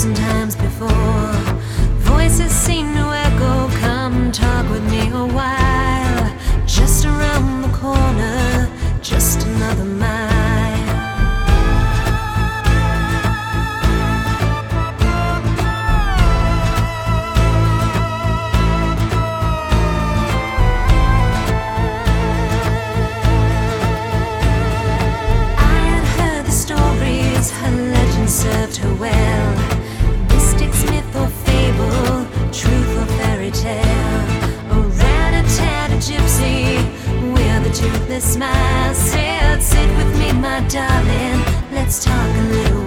thousand times. My darling. Let's talk a little